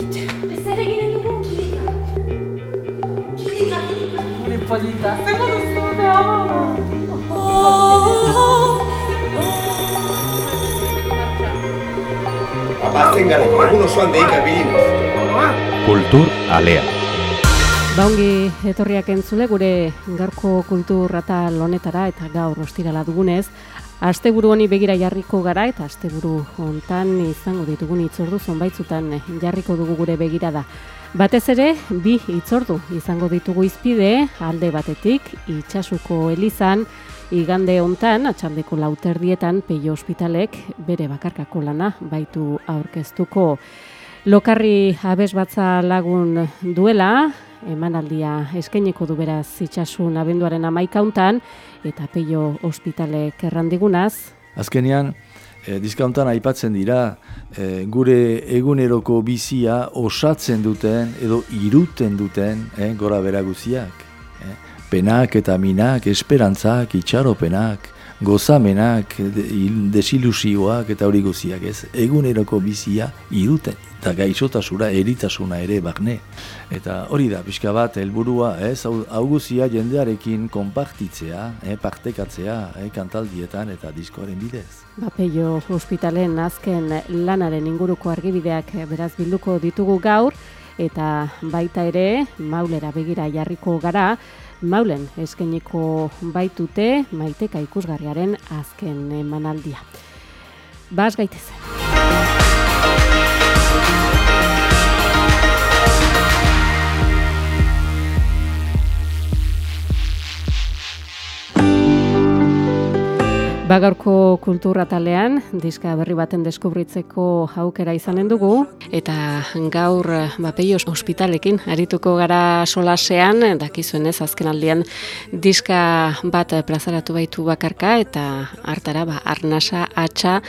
Ez ere ginen dugu kilika. Kilika, kilika. Gure polita, zer duzu da? Abatzen gara, egun osoan bilinez. Kultur alea. Baungi etorriak entzule gure gaurko kultur honetara eta gaur ostirala dugunez, asteburu honi begira jarriko gara eta asteburu hontan izango ditugun itzordu zonbaitzutan jarriko dugu gure begirada. Batez ere, bi itzordu izango ditugu izpide, alde batetik, itxasuko elizan, igande hontan, atxaldeko lauterdietan, peio ospitalek bere bakarkako lana baitu aurkeztuko. Lokarri abes batza lagun duela, emanaldia eskaineko du beraz itxasun abenduaren amaikauntan, eta peio ospitalek errandigunaz, Azkenean, e, diskauntan aipatzen dira, eh, gure eguneroko bizia osatzen duten edo iruten duten eh, gora bera guziak. Eh. Penak eta minak, esperantzak, itxaropenak, gozamenak, de, il- desilusioak eta hori guziak ez. Eguneroko bizia iruten eta gaixotasura eritasuna ere barne. Eta hori da, pixka bat, helburua, ez, hau, guzia jendearekin konpartitzea, eh, partekatzea, eh, kantaldietan eta diskoaren bidez. Bapeio ospitalen azken lanaren inguruko argibideak eh, beraz bilduko ditugu gaur, eta baita ere maulera begira jarriko gara, maulen eskeniko baitute maiteka ikusgarriaren azken emanaldia. Bas gaitezen. Bagaurko kulturatalean, diska berri baten deskubritzeko aukera izanen dugu, eta gaur Bapeios ospitalekin arituko gara solasean, dakizuenez azken aldian diska bat plazaratu baitu bakarka, eta hartara ba, arnasa atxa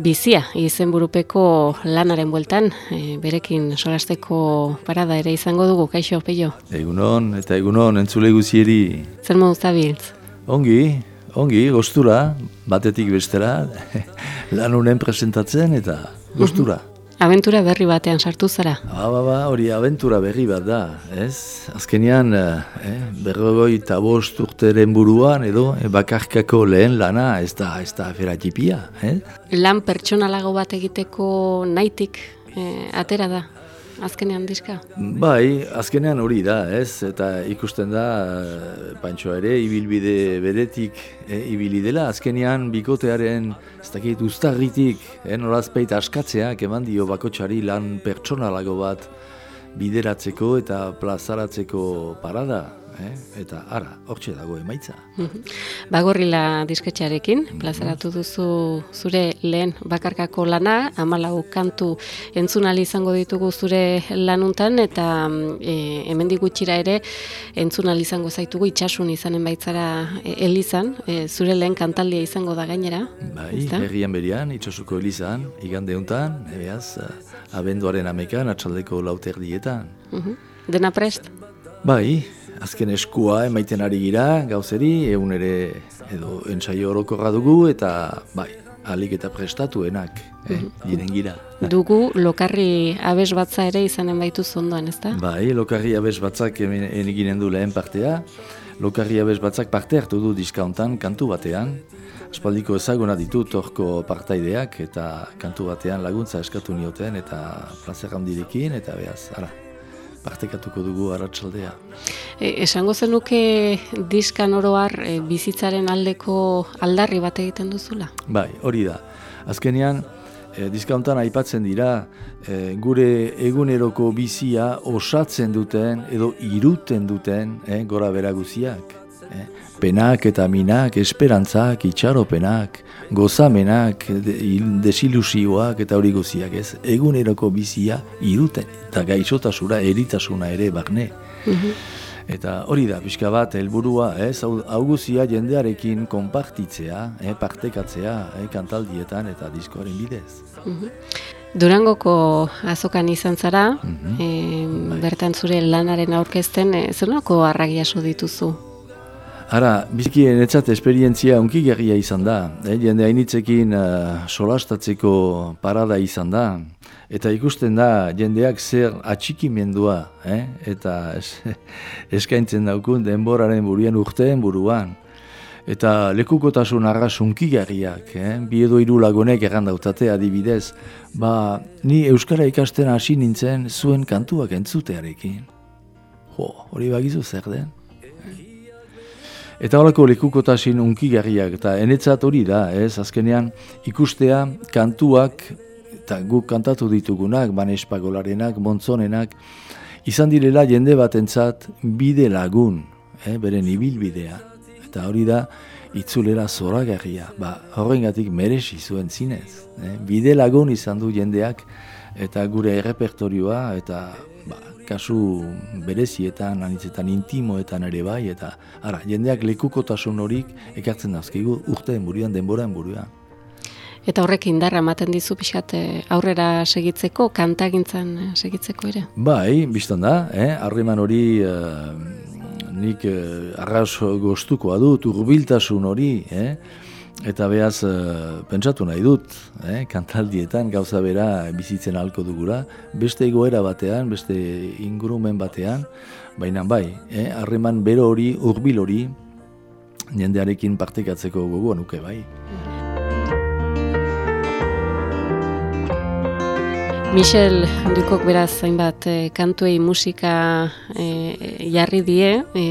bizia izenburupeko lanaren bueltan, e, berekin solasteko parada ere izango dugu, kaixo, peio. Egunon, eta egunon, entzule guzieri. Zer modu zabiltz? Ongi, ongi, gostura, batetik bestera, lan honen presentatzen eta gostura. Abentura berri batean sartu zara. Ba, ba, ba, hori abentura berri bat da, ez? Azkenean, eh, berrogoi eta bost urteren buruan, edo, eh, bakarkako lehen lana, ez da, ez da afera txipia, eh? lan pertsonalago bat egiteko nahitik eh, atera da, azkenean diska. Bai, azkenean hori da, ez? Eta ikusten da, eh, Pantxo ere, ibilbide beretik eh, ibili dela, azkenean bikotearen, ez dakit, ustarritik, eh, norazpeit askatzeak eman dio bakotxari lan pertsonalago bat bideratzeko eta plazaratzeko parada, eh? eta ara, hortxe dago emaitza. Bagorrila disketxearekin, plazaratu duzu zure lehen bakarkako lana, amalau kantu entzunali izango ditugu zure lanuntan, eta e, hemendik gutxira ere entzunali izango zaitugu itxasun izanen baitzara e, elizan, e, zure lehen kantaldia izango da gainera. Bai, herrian berian, itxosuko elizan, igande hontan, ebeaz, abenduaren amekan, atxaldeko lauterdietan. Mhm. Dena prest? Bai, azken eskua emaiten ari gira, gauzeri, egun ere edo entsaio orokorra dugu, eta bai, alik eta prestatuenak, eh, diren gira. Dugu lokarri abes batza ere izanen baitu zondoan, ezta? Bai, lokarri abez batzak eginen du lehen partea, lokarri abez batzak parte hartu du diskauntan kantu batean, Aspaldiko ezaguna ditut horko partaideak eta kantu batean laguntza eskatu nioten eta plazer handirekin eta behaz, ara, partekatuko dugu arratsaldea. E, esango zenuke diskan oroar e, bizitzaren aldeko aldarri bat egiten duzula? Bai, hori da. Azkenean, e, diskauntan aipatzen dira, e, gure eguneroko bizia osatzen duten edo iruten duten eh, gora bera guziak. Eh. Penak eta minak, esperantzak, itxaropenak, gozamenak, de, il- desilusioak eta hori guziak ez. Eguneroko bizia iruten eta gaixotasura eritasuna ere barne. Eta hori da, pixka bat, helburua, ez, hau, guzia jendearekin konpartitzea, eh, partekatzea, eh, kantaldietan eta diskoaren bidez. Durangoko azokan izan zara, Mhm. e, bertan zure lanaren aurkezten, e, zer nolako arragia dituzu? Ara, biziki netzat esperientzia unkigarria izan da. Eh? Jende hainitzekin uh, solastatzeko parada izan da. Eta ikusten da jendeak zer atxikimendua, eh? eta es, eskaintzen daukun denboraren buruen urteen buruan. Eta lekukotasun arras unkigarriak, eh? bi edo hiru lagunek errandautate adibidez, ba, ni Euskara ikasten hasi nintzen zuen kantuak entzutearekin. Jo, hori bagizu zer den? Eta horako lekukotasin unkigarriak, eta enetzat hori da, ez, azkenean ikustea kantuak, eta guk kantatu ditugunak, banespagolarenak, montzonenak, izan direla jende batentzat bide lagun, eh, beren ibilbidea. Eta hori da, itzulera zoragarria, ba, horrengatik merezi zuen zinez. Eh? Bide lagun izan du jendeak, eta gure errepertorioa, eta kasu berezietan, anitzetan intimoetan ere bai, eta ara, jendeak lekukotasun horik ekartzen dazkigu urteen buruan, denboran buruan. Eta horrek indarra ematen dizu pixat eh, aurrera segitzeko, kantagintzan eh, segitzeko ere? Bai, biztan da, eh? harreman hori uh, nik uh, arras goztuko adut, urbiltasun hori, eh? Eta behaz, uh, pentsatu nahi dut, eh, kantaldietan gauza bera bizitzen halko dugura, beste egoera batean, beste ingurumen batean, baina bai, eh, harreman bero hori, urbil hori, jendearekin partekatzeko gogoa nuke bai. Michel Dukok beraz zainbat e, kantuei musika e, jarri die, e,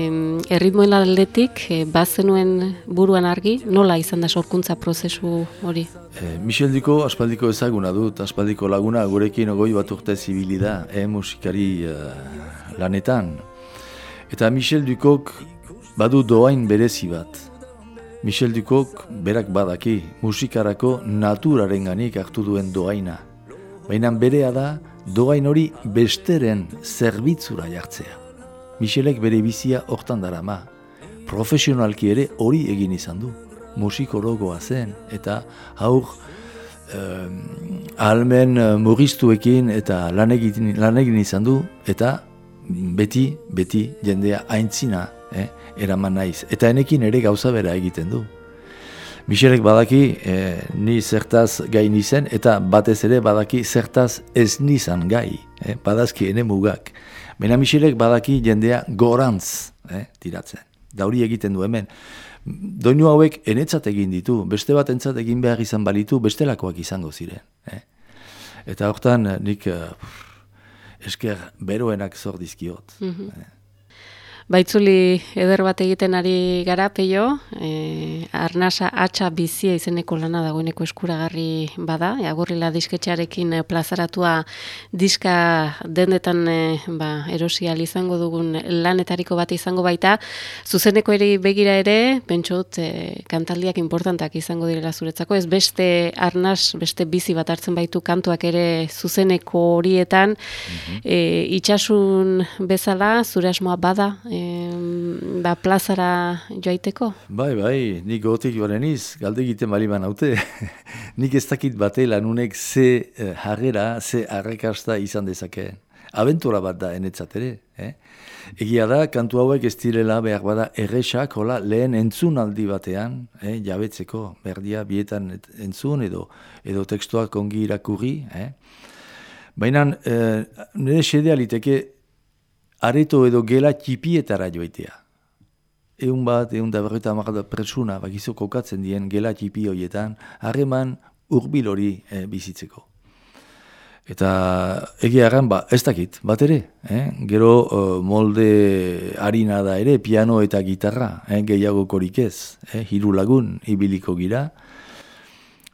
erritmoen aldetik e, bazenuen buruan argi, nola izan da sorkuntza prozesu hori? E, Michel Duko aspaldiko ezaguna dut, aspaldiko laguna gurekin ogoi bat urte zibili da, e, musikari lanetan. Eta Michel Dukok badu doain berezi bat. Michel Dukok berak badaki musikarako naturaren ganik hartu duen doaina baina berea da doain hori besteren zerbitzura jartzea. Michelek bere bizia hortan dara ma. Profesionalki ere hori egin izan du. Musikologoa zen eta haur eh, almen mugiztuekin eta lan egin, lan egin izan du eta beti, beti jendea aintzina eh, eraman naiz. Eta enekin ere gauza bera egiten du. Michelek badaki e, ni zertaz gai nizen eta batez ere badaki zertaz ez nizan gai, e, badazki ene mugak. Baina Michelek badaki jendea gorantz e, tiratzen. Dauri egiten du hemen. Doinu hauek enetzat egin ditu, beste bat entzat egin behar izan balitu, bestelakoak izango ziren. E. Eta hortan nik uh, esker beroenak zor dizkiot. Mm Baitzuli eder bat egiten ari gara, peio, e, arnasa atxa bizia izeneko lana dagoeneko eskuragarri bada, agurrila disketxearekin e, plazaratua diska dendetan e, ba, erosial izango dugun lanetariko bat izango baita, zuzeneko ere begira ere, pentsot, e, kantaldiak importantak izango direla zuretzako, ez beste arnas, beste bizi bat hartzen baitu kantuak ere zuzeneko horietan, mm itxasun bezala, zure asmoa bada, e, ba, plazara joaiteko? Bai, bai, nik gotik joaren iz, galde egiten bali haute. nik ez dakit bate lanunek ze eh, harrera, ze arrekasta izan dezake. Aventura bat da enetzat ere. Eh? Egia da, kantu hauek ez direla behar bada erresak, hola, lehen entzun aldi batean, eh, jabetzeko, berdia bietan entzun edo edo tekstuak ongi irakurri. Eh? Baina, eh, nire sedea liteke, areto edo gela txipietara joitea. Egun bat, egun da berreta amarra presuna, bakizu kokatzen dien gela txipi horietan, harreman urbil hori eh, bizitzeko. Eta egia erran, ba, ez dakit, bat ere. Eh? Gero uh, molde harina da ere, piano eta gitarra, eh? gehiago korik ez, eh? hiru lagun, ibiliko gira.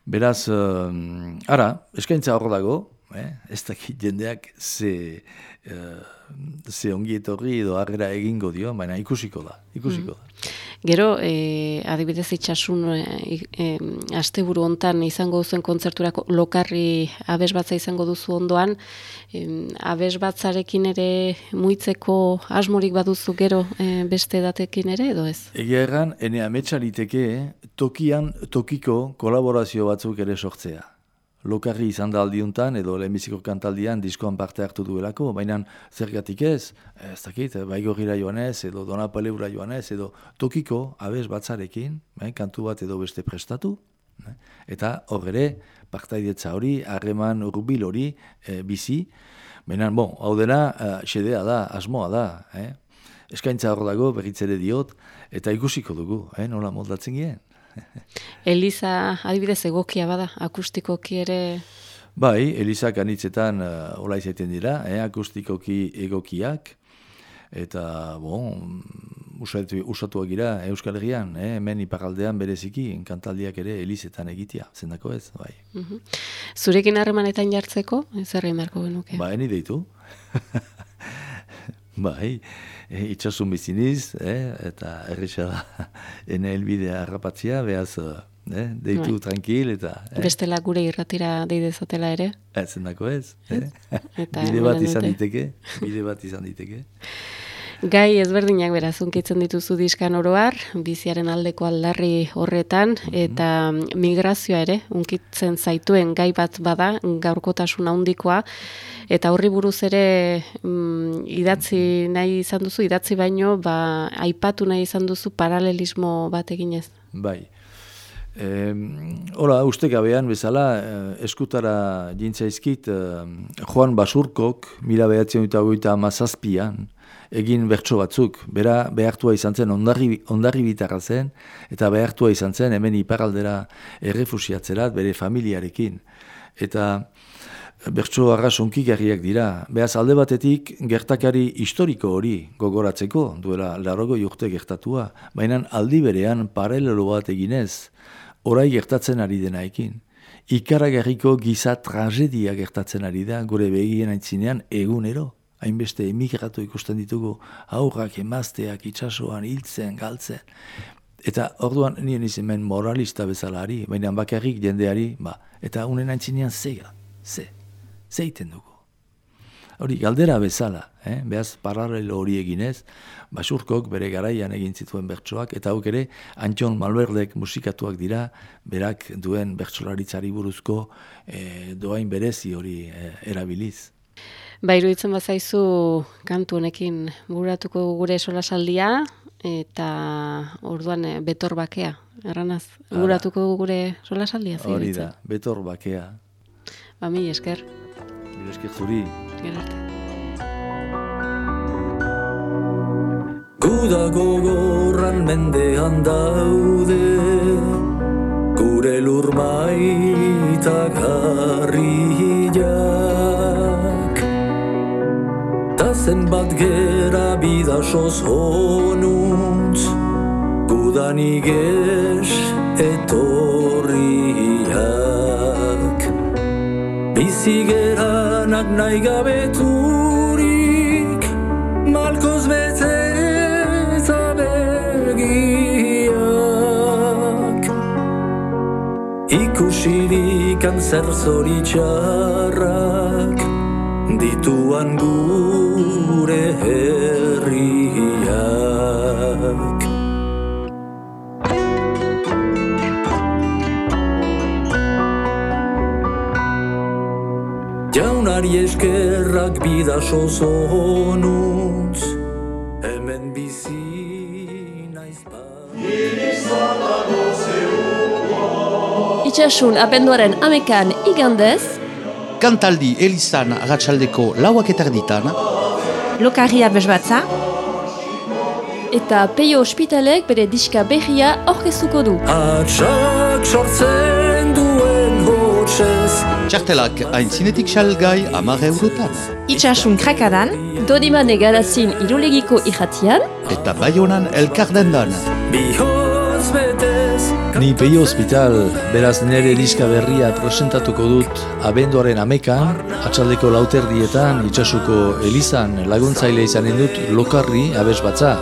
Beraz, uh, ara, eskaintza hor dago, eh? ez dakit jendeak ze... Uh, ze ongi etorri edo harrera egingo dio, baina ikusiko da, ikusiko da. Mm. Gero, e, adibidez itxasun, e, e, asteburu hontan izango duzuen kontzerturako lokarri abesbatza izango duzu ondoan, e, abesbatzarekin ere muitzeko asmorik baduzu gero e, beste datekin ere, edo ez? Egia erran, ene ametsa liteke, tokian, tokiko kolaborazio batzuk ere sortzea. Lokarri izan da aldiuntan, edo lehenbiziko kantaldian diskoan parte hartu duelako, baina zergatik ez, ez dakit, baigorrira joan ez, edo donapaleura joan ez, edo tokiko abez batzarekin, eh, kantu bat edo beste prestatu, eh, eta hor ere, partaidetza hori, harreman urbil hori, eh, bizi, baina, bon, hau dena, eh, xedea da, asmoa da, eh? eskaintza hor dago, berritzere diot, eta ikusiko dugu, eh, nola moldatzen gien. Eliza, adibidez, egokia bada, akustikoki ere... Bai, Elizak anitzetan uh, ola izaiten dira, eh, akustikoki egokiak, eta, bon, usatu, usatuak gira Euskal Herrian, eh, hemen iparaldean bereziki, kantaldiak ere Elizetan egitea, zendako ez, bai. Mhm. Zurekin harremanetan jartzeko, zer beharko genuke? Ba, eni deitu. bai, e, itxasun biziniz, eh, eta erresa da, ene helbidea harrapatzia, behaz, eh, deitu Bai. tranquil, eta... Eh, Bestela gure irratira deidezatela ere? ez zendako ez. Eh? Eta bide bat izan dute. diteke, bide bat izan diteke. Gai ezberdinak beraz unkitzen dituzu diskan oroar, biziaren aldeko aldarri horretan, eta migrazioa ere unkitzen zaituen gai bat bada, gaurkotasun handikoa, eta horri buruz ere mm, idatzi nahi izan duzu, idatzi baino, ba, aipatu nahi izan duzu paralelismo bat eginez. Bai. E, Hora, uste gabean bezala, eh, eskutara jintzaizkit, eh, Juan Basurkok, mila behatzen eta goita amazazpian, egin bertso batzuk, bera behartua izan zen, ondarri, ondarri bitarra zen, eta behartua izan zen, hemen iparaldera errefusiatzerat, bere familiarekin. Eta bertso arras onkigarriak dira. Beaz alde batetik gertakari historiko hori gogoratzeko, duela larrogo urte gertatua, baina aldi berean paralelo bat eginez, orai gertatzen ari denaekin. Ikaragarriko giza tragedia gertatzen ari da gure begien aintzinean egunero. Hainbeste emigratu ikusten ditugu aurrak, emazteak, itsasoan hiltzen, galtzen. Eta orduan nien izemen moralista bezala ari, baina bakarrik jendeari, ba, eta unen aintzinean zega, ze, zeiten dugu. Hori, galdera bezala, eh? behaz paralelo hori eginez, basurkok bere garaian egin zituen bertsoak, eta hau ere, Antxon Malberdek musikatuak dira, berak duen bertsolaritzari buruzko eh, doain berezi hori eh, erabiliz. Ba, iruditzen bazaizu kantu honekin buratuko gure solasaldia, eta orduan eh, betor bakea, erranaz, buratuko gure solasaldia, zer Hori iruditzen? da, betor bakea. Ba, mi esker, Mila esker zuri. gero arte. Guda gogorran mendean daude Gure lur maitak harriak zenbat gera bidasoz honuntz Gudan iges etorriak Bizi geranak nahi gabeturik Malkoz bete eta begiak. Ikusirik zer zoritxarrak Dituan gure herriak. Jaunari eskerrak bidaso zonuntz Hemen bizi naiz ba Itxasun abenduaren amekan igandez, Kantaldi Elizan agatsaldeko lauak eta erditan, lokarria bezbatza, eta peio ospitalek bere diska berria orkestuko du. Atxak sortzen duen hotsez txartelak aintzinetik salgai amar eurotan. Itxasun krakadan, Dodimane garazin irulegiko irratian, Eta baionan elkardendan. Bihotz betez Ni peio hospital, beraz nire diska berria presentatuko dut abenduaren amekan, atxaldeko lauterdietan, itxasuko elizan laguntzaile izanen dut lokarri abes batza.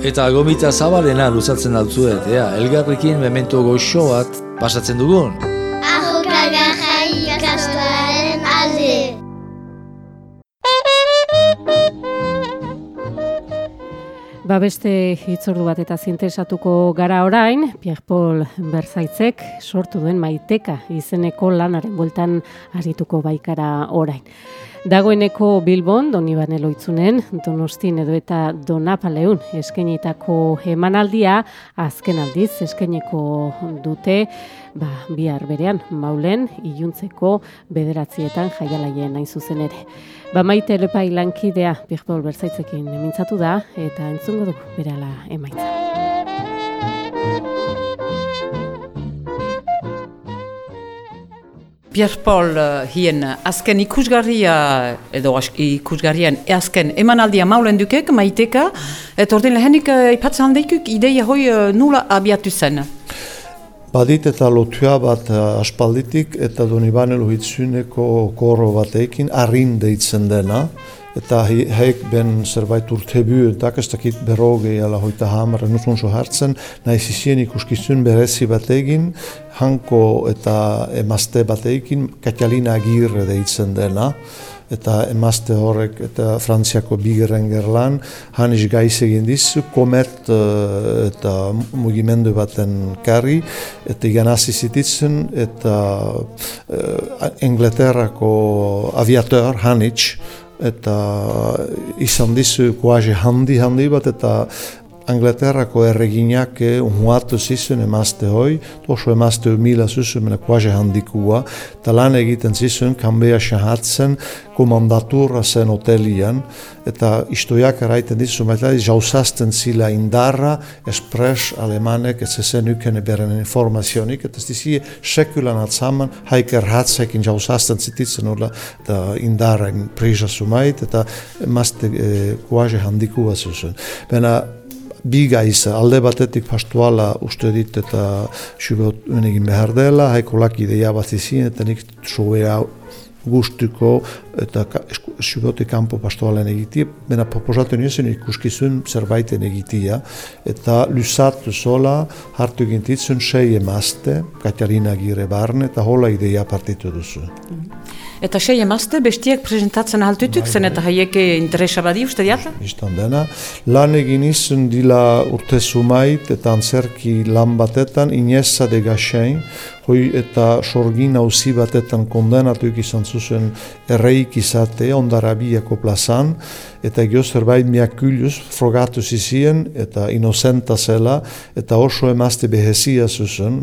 Eta gomita zabalena luzatzen altzuet, ea, elgarrekin memento goxo bat pasatzen dugun. Ba beste hitzordu bat eta zintesatuko gara orain, Pierre Paul Berzaitzek sortu duen maiteka izeneko lanaren bueltan arituko baikara orain. Dagoeneko Bilbon, Donibane loitzunen, Donostin edo eta Donapaleun eskenitako emanaldia, azken aldiz eskeneko dute, ba, bihar berean, maulen, iluntzeko bederatzietan jaialaien hain zuzen ere. Ba maite lepai lankidea Birpol Berzaitzekin emintzatu da eta entzungo du berala emaitza. Pierre Paul uh, hien azken ikusgarria edo ikusgarrian azken emanaldia maulen dukek maiteka eta ordin lehenik ipatzen handeikuk ideia hoi nula abiatu zen. Badit eta lotua bat aspalditik eta Donibane Lohitzuneko koro batekin arrin deitzen dena eta heik ben zerbait urte bu eta ez dakit beroge ala hoita hamar nuzun so hartzen nahi zizien ikuskizun berezi batekin hanko eta emazte batekin Katalina Agirre deitzen dena. Eta emazte horrek eta Frantziako bigeren gerlan han is gaiz egin dizu komet uh, eta mugimendu baten karri eta igan zititzen eta uh, Inglaterrako aviator Hanich eta izan dizu koaze handi handi bat eta Anglaterrako erreginak unhuatu zizun emazte hoi, toso emazte mila zuzun mena koaze handikua, eta lan egiten zizun kanbea shahatzen komandatura zen hotelian, eta istoiak eraiten dizu, maitla jauzazten zila indarra, espres alemanek, ez ezen ukene beren informazionik, eta ez dizi sekulan atzaman, haik erhatzekin jauzazten zititzen ula, eta indarra prisa sumait, eta emazte e, koaze handikua zuzun. Bena, bi gaiz, alde batetik pastuala uste dit eta xubot unegin behar dela, haiko laki ideia bat izin, eta nik sobea gustuko eta xubote kanpo pastoalen egitia, bena proposatu niozen ikuskizun zerbaiten egitia, eta lusatu sola hartu gintitzen sei emazte, Katarina Gire Barne, eta hola ideia partitu duzu. Eta sei emazte bestiak presentatzen altutuk, zen eta haieke interesa badi uste diata? Istan dena. Lan egin izun dila urte sumait eta antzerki lan batetan, Inesa de Gaxein, hoi eta sorgin hauzi batetan kondenatuik izan zuzen erreik izate ondarabiako plazan, eta gio zerbait miakulius frogatu zizien eta inocenta zela, eta oso emazte behezia zuzen,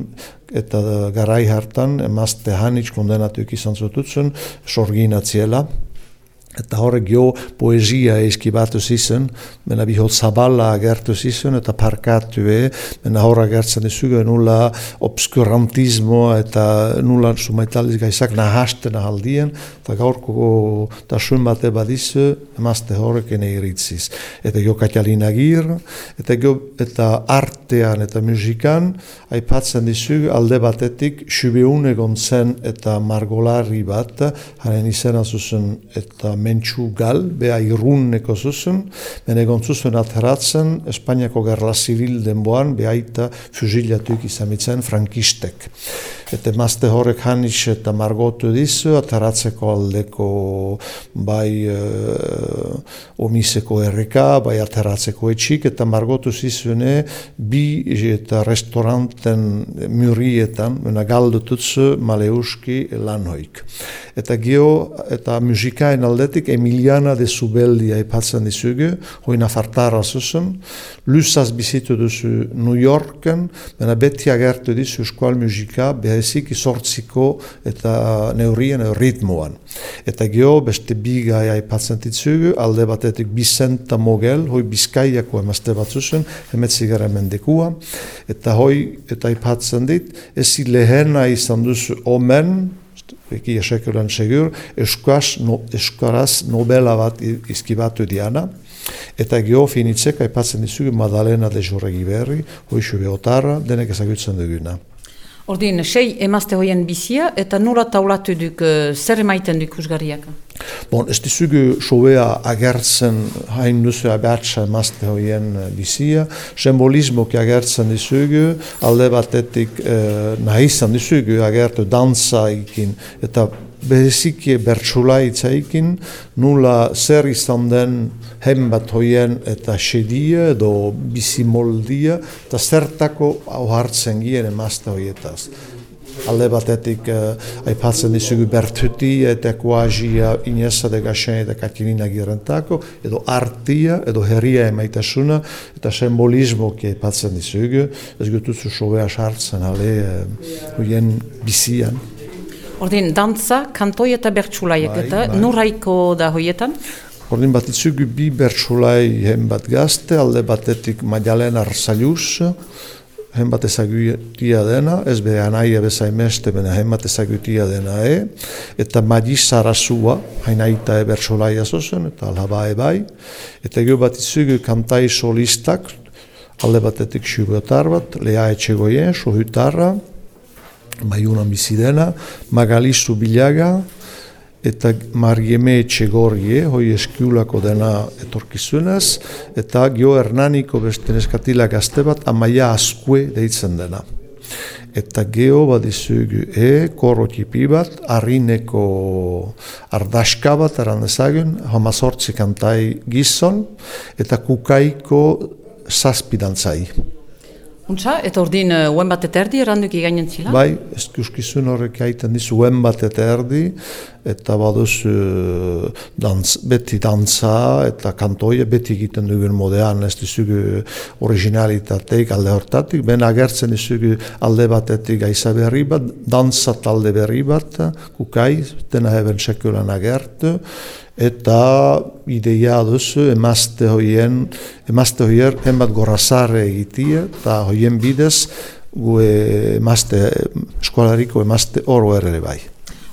eta garai hartan emazte hanitz kondenatuik izan zututzen, sorgin atziela. Eta horrek jo poesia eskibatu zizen, mena bihot zabala agertu zizen eta parkatu e, mena horra agertzen izugu nula obskurantismo eta nula sumaitaliz gaizak nahasten ahaldien, eta gaurko tasun bate badizu, emazte horrek ene iritziz. Eta jo Katalina Gir, eta jo eta artean eta musikan, aipatzen dizugu alde batetik subeun egon zen eta margolari bat, haren izena zuzen eta mentxu gal, beha irrunneko zuzen, ben egon zuzen ateratzen Espainiako gerla zibil denboan, beha eta fuzilatuik izamitzen frankistek. Eta mazte horrek hanis eta margotu dizu, ateratzeko aldeko bai uh, omiseko erreka, bai ateratzeko etxik, eta margotu zizune bi eta restauranten murietan, bena galdututzu maleuski lanhoik. Eta gio, eta musikain aldetik, Emiliana de Subeldi aipatzen dizugu, hoi nafartara zuzen, lusaz bizitu duzu New Yorken, bena beti agertu dizu eskual musika, behezik sortziko eta neurien ritmoan. Eta gio, beste bigai aipatzen dizugu, alde batetik Bizenta Mogel, hoi bizkaiako emazte bat zuzen, emetzigara mendekua, eta hoi, eta aipatzen dit, ezi lehena izan duzu omen, eki esekulan segur, eskuaz, no, eskaraz nobela bat izkibatu diana, eta geho finitzek aipatzen dizugu Madalena de Jorregi berri, hoixu behotarra, denek ezagutzen duguna. Ordin, sei emazte hoien bizia, eta nola taulatu duk, uh, zer emaiten duk usgarriak? Bon, ez dizugu sobea agertzen hain duzu abertsa emazte hoien bizia, simbolismoki agertzen dizugu, alde batetik eh, nahi izan dizugu agertu dansa eta bereziki bertsula itzaikin, nula zer izan den hen bat hoien eta sedia edo bizimoldia, eta zertako hau hartzen gien emazte hoietaz. Alde batetik eh, aipatzen dizugu bertuti eta kuazia inesa de gaxen eta katilina girentako, edo artia, edo herria emaitasuna, eta simbolismo ki aipatzen dizugu, ez gutuzu sobea sartzen ale eh, hoien bizian. Ordin, dantza, kantoi eta bertsulaiek Bai, eta bai. nurraiko da hoietan? Ordin bat itzugu bi bertsulai hen bat gazte, alde batetik Magdalena Arsailuz, hen bat ezagutia dena, ez be anaia bezain meste, bena hen bat ezagutia dena e, eta Madi Sarasua, hain aita e bertsolaia zozen, eta alaba e bai, eta gero bat itzugu kantai solistak, alde batetik xubotar bat, Lea Etxegoien, sohutarra, Maiuna Bizidena, Magali Zubilaga, eta Margieme Etxegorrie, hoi eskiulako dena etorkizunez, eta Gio Hernaniko beste neskatila gazte bat, Amaia Askue deitzen dena. Eta geho bat e, korro tipi bat, harrineko ardaska bat erandezagun, hamazortzi kantai gizon, eta kukaiko zazpidantzai. Untza, eta ordin, uh, uen bat eta erdi erranduk igainen zila? Bai, eskuskizun horrek aiten dizu uen bat eta erdi, eta baduz uh, dantz, beti dantza eta kantoia beti egiten dugun modean, ez dizugu originalitateik alde hortatik, ben agertzen dizugu alde batetik aiza berri bat, dantza talde berri bat, kukai, dena heben sekulan agertu, eta ideia duzu emazte hoien, emazte hoier enbat gorrazarre egitia, eta hoien bidez gu emazte, eskolariko emazte oro ere bai.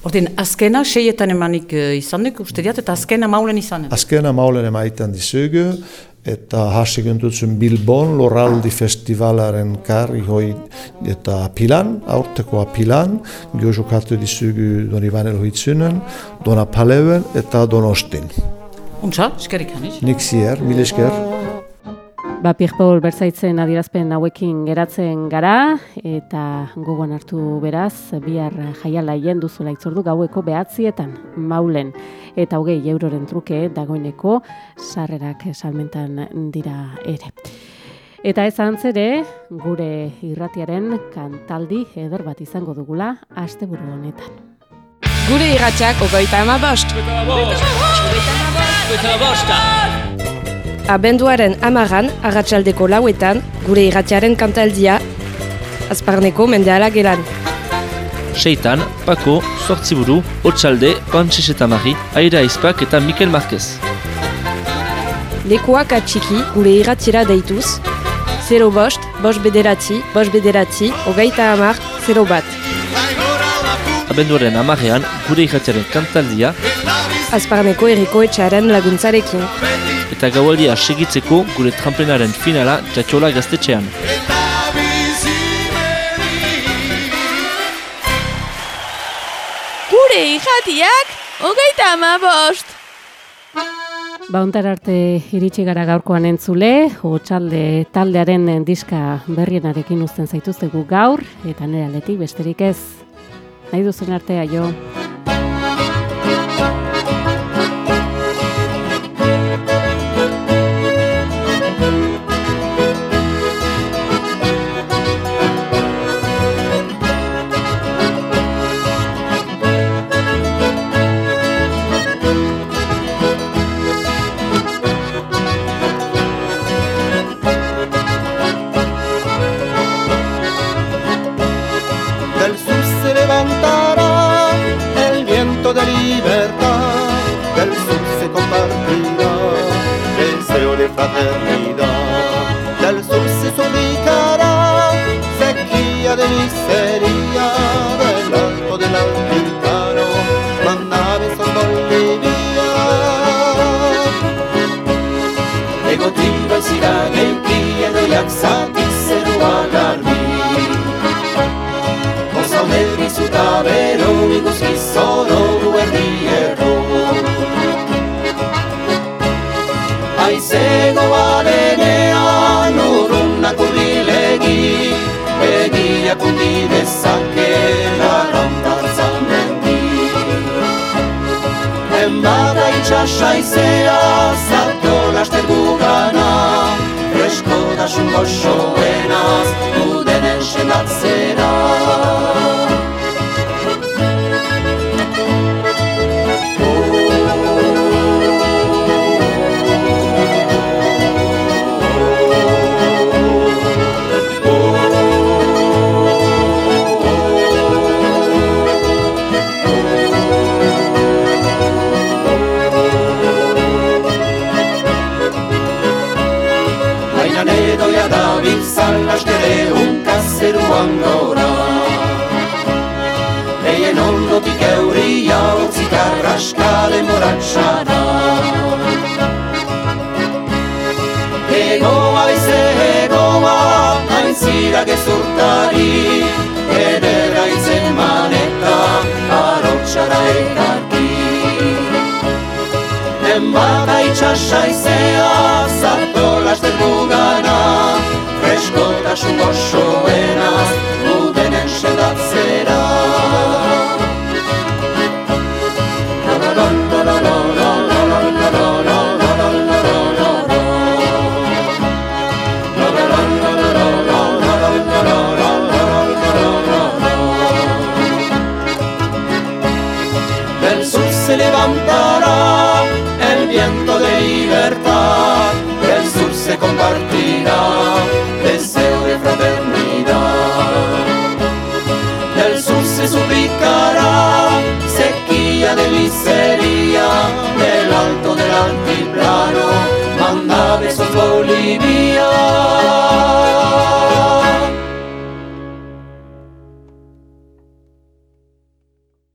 Ordin, azkena seietan emanik uh, izan duk, uste diat, eta azkena maulen izan duk. Azkena maulen emaiten dizugu, eta hasi gentutzen Bilbon, Loraldi Festivalaren karri hoi eta apilan, aurteko apilan, gio jokatu dizugu Don Ivanel hoitzunen, Dona Paleben eta Donostin. Untza, eskerik haniz. Nik zier, mil esker. Ba, Pierre-Paul Bertzaitzen adierazpen hauekin geratzen gara, eta gogoan hartu beraz, bihar jaiala hien duzula itzordu gaueko behatzietan, maulen, eta hogei euroren truke dagoeneko sarrerak salmentan dira ere. Eta ez antzere, gure irratiaren kantaldi eder bat izango dugula, asteburu honetan. Gure irratxak ogoita ama bost. Abenduaren amaran, agatxaldeko lauetan, gure irratxaren kantaldia, azparneko mendeala gelan. Seitan, Pako, Zortziburu, Otsalde, Pantxes eta Mari, Aira Aizpak eta Mikel Marquez. Lekuak atxiki gure irratxera deituz, 0 bost, bost bederatzi, bost bederatzi, hogeita hamar, 0 bat. Abenduaren amarean, gure irratxaren kantaldia, Azparneko erriko etxaren laguntzarekin. eta gaualdia segitzeko gure tramplenaren finala txatxola gaztetxean. Gure irratiak, hogeita ama bost! Bauntar arte iritsi gara gaurkoan entzule, hotxalde taldearen diska berrienarekin uzten zaituztegu gaur, eta nire aldetik besterik ez. Nahi duzen artea jo.